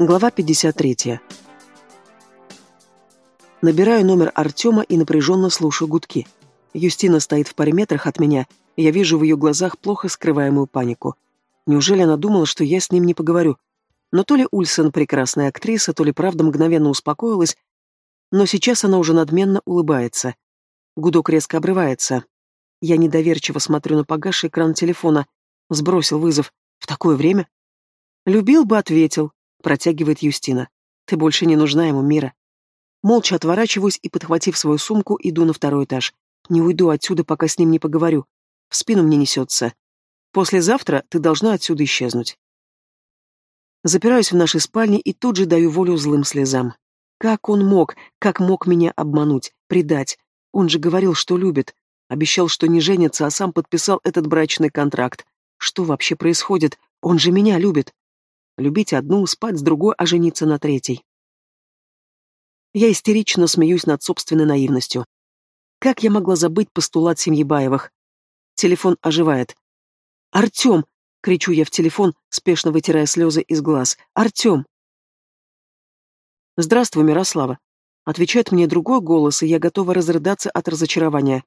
Глава 53. Набираю номер Артема и напряженно слушаю гудки. Юстина стоит в паре метрах от меня, и я вижу в ее глазах плохо скрываемую панику. Неужели она думала, что я с ним не поговорю? Но то ли Ульсен прекрасная актриса, то ли правда мгновенно успокоилась, но сейчас она уже надменно улыбается. Гудок резко обрывается. Я недоверчиво смотрю на погасший экран телефона. Сбросил вызов. В такое время? Любил бы, ответил, протягивает Юстина. Ты больше не нужна ему, Мира. Молча отворачиваюсь и, подхватив свою сумку, иду на второй этаж. Не уйду отсюда, пока с ним не поговорю. В спину мне несется. Послезавтра ты должна отсюда исчезнуть. Запираюсь в нашей спальне и тут же даю волю злым слезам. Как он мог, как мог меня обмануть, предать? Он же говорил, что любит. Обещал, что не женится, а сам подписал этот брачный контракт. Что вообще происходит? Он же меня любит. Любить одну, спать с другой, а жениться на третьей. Я истерично смеюсь над собственной наивностью. Как я могла забыть постулат семьи Баевых? Телефон оживает. «Артем!» — кричу я в телефон, спешно вытирая слезы из глаз. «Артем!» «Здравствуй, Мирослава!» Отвечает мне другой голос, и я готова разрыдаться от разочарования.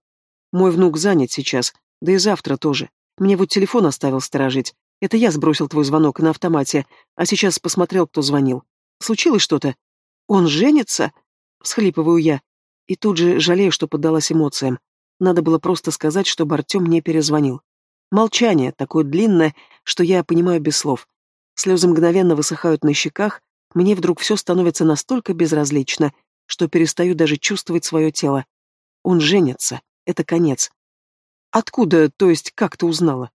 Мой внук занят сейчас, да и завтра тоже. Мне вот телефон оставил сторожить. Это я сбросил твой звонок на автомате, а сейчас посмотрел, кто звонил. Случилось что-то? Он женится? Всхлипываю я. И тут же жалею, что поддалась эмоциям. Надо было просто сказать, чтобы Артем мне перезвонил. Молчание, такое длинное, что я понимаю без слов. Слезы мгновенно высыхают на щеках, мне вдруг все становится настолько безразлично, что перестаю даже чувствовать свое тело. Он женится. Это конец. Откуда, то есть, как ты узнала?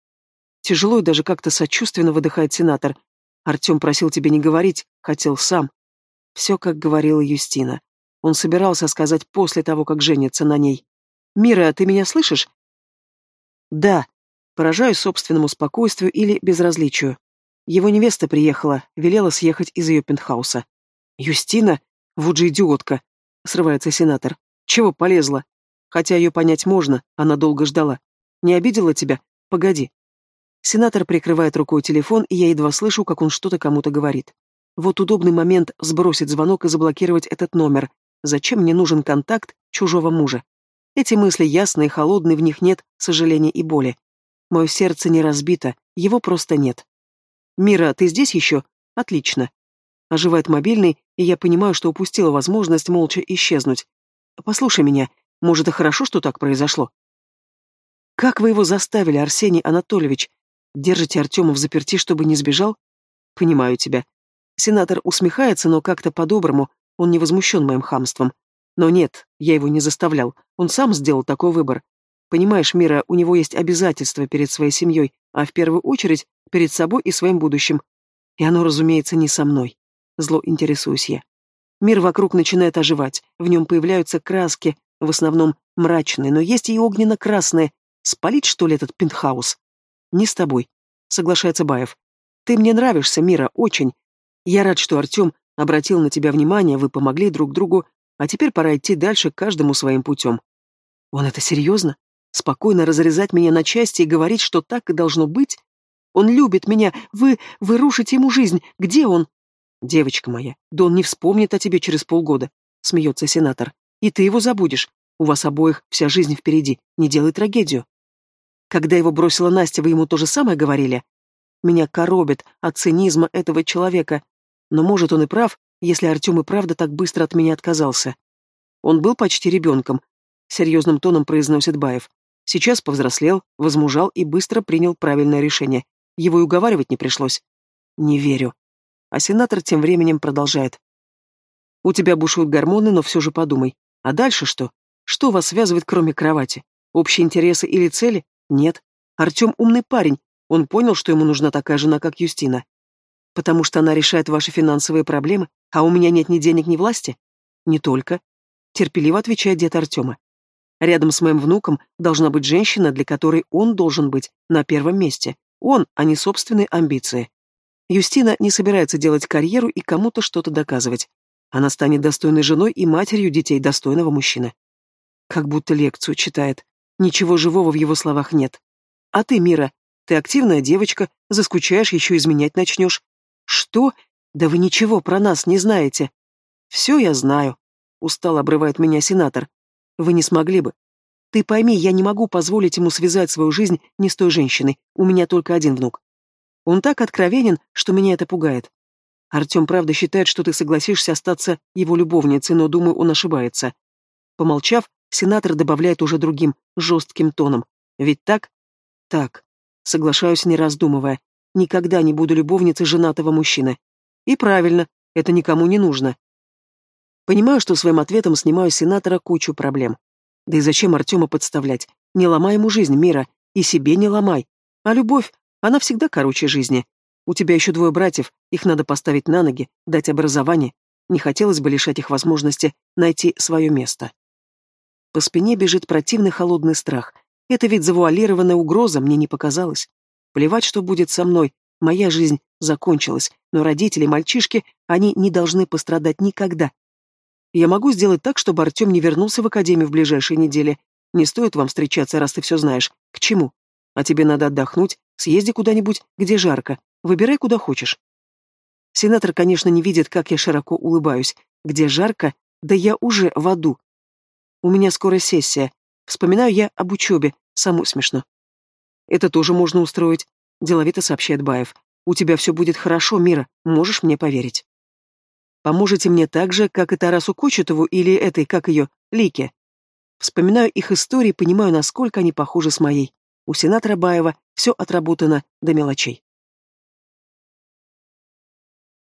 Тяжело и даже как-то сочувственно выдыхает сенатор. Артем просил тебя не говорить, хотел сам. Все, как говорила Юстина. Он собирался сказать после того, как женится на ней. «Мира, ты меня слышишь?» «Да», поражаюсь собственному спокойствию или безразличию. Его невеста приехала, велела съехать из ее пентхауса. «Юстина? Вот же идиотка!» — срывается сенатор. «Чего полезла? Хотя ее понять можно, она долго ждала. Не обидела тебя? Погоди». Сенатор прикрывает рукой телефон, и я едва слышу, как он что-то кому-то говорит. Вот удобный момент сбросить звонок и заблокировать этот номер. Зачем мне нужен контакт чужого мужа? Эти мысли ясные, холодные, в них нет сожаления и боли. Мое сердце не разбито, его просто нет. «Мира, ты здесь еще? Отлично». Оживает мобильный, и я понимаю, что упустила возможность молча исчезнуть. «Послушай меня, может, и хорошо, что так произошло?» «Как вы его заставили, Арсений Анатольевич? Держите Артема в заперти, чтобы не сбежал?» «Понимаю тебя». Сенатор усмехается, но как-то по-доброму, он не возмущен моим хамством. Но нет, я его не заставлял, он сам сделал такой выбор. Понимаешь, Мира, у него есть обязательства перед своей семьей, а в первую очередь перед собой и своим будущим. И оно, разумеется, не со мной. Зло интересуюсь я. Мир вокруг начинает оживать, в нем появляются краски, в основном мрачные, но есть и огненно-красные. Спалить, что ли, этот пентхаус? Не с тобой, соглашается Баев. Ты мне нравишься, Мира, очень. Я рад, что Артем обратил на тебя внимание, вы помогли друг другу, а теперь пора идти дальше каждому своим путем. Он это серьезно? Спокойно разрезать меня на части и говорить, что так и должно быть? Он любит меня, вы, вы рушите ему жизнь, где он? Девочка моя, да он не вспомнит о тебе через полгода, смеется сенатор. И ты его забудешь. У вас обоих вся жизнь впереди, не делай трагедию. Когда его бросила Настя, вы ему то же самое говорили? Меня коробит от цинизма этого человека. Но, может, он и прав, если Артем и правда так быстро от меня отказался. Он был почти ребенком, серьезным тоном произносит Баев. Сейчас повзрослел, возмужал и быстро принял правильное решение. Его и уговаривать не пришлось. Не верю. А сенатор тем временем продолжает. У тебя бушуют гормоны, но все же подумай. А дальше что? Что вас связывает, кроме кровати? Общие интересы или цели? Нет. Артем умный парень. Он понял, что ему нужна такая жена, как Юстина. Потому что она решает ваши финансовые проблемы, а у меня нет ни денег, ни власти? Не только. Терпеливо отвечает дед Артема. Рядом с моим внуком должна быть женщина, для которой он должен быть на первом месте. Он, а не собственные амбиции. Юстина не собирается делать карьеру и кому-то что-то доказывать. Она станет достойной женой и матерью детей достойного мужчины. Как будто лекцию читает. Ничего живого в его словах нет. А ты, Мира, ты активная девочка, заскучаешь, еще изменять начнешь. Что? Да вы ничего про нас не знаете. Все я знаю. Устал обрывает меня сенатор. Вы не смогли бы. Ты пойми, я не могу позволить ему связать свою жизнь не с той женщиной. У меня только один внук. Он так откровенен, что меня это пугает. Артем правда считает, что ты согласишься остаться его любовницей, но, думаю, он ошибается. Помолчав, сенатор добавляет уже другим, жестким тоном. Ведь так? Так. Соглашаюсь, не раздумывая. Никогда не буду любовницей женатого мужчины. И правильно, это никому не нужно. Понимаю, что своим ответом снимаю с сенатора кучу проблем. Да и зачем Артема подставлять? Не ломай ему жизнь, Мира, и себе не ломай. А любовь, она всегда короче жизни. У тебя еще двое братьев, их надо поставить на ноги, дать образование. Не хотелось бы лишать их возможности найти свое место. По спине бежит противный холодный страх. Это ведь завуалированная угроза, мне не показалось. Плевать, что будет со мной. Моя жизнь закончилась, но родители, мальчишки, они не должны пострадать никогда, я могу сделать так, чтобы Артем не вернулся в академию в ближайшие недели. Не стоит вам встречаться, раз ты все знаешь. К чему? А тебе надо отдохнуть, съезди куда-нибудь, где жарко. Выбирай, куда хочешь. Сенатор, конечно, не видит, как я широко улыбаюсь. Где жарко? Да я уже в аду. У меня скоро сессия. Вспоминаю я об учебе. Саму смешно. Это тоже можно устроить, деловито сообщает Баев. У тебя все будет хорошо, Мира, можешь мне поверить. Поможете мне так же, как и Тарасу Кочетову или этой, как ее, Лике. Вспоминаю их истории, понимаю, насколько они похожи с моей. У сенатора Баева все отработано до мелочей.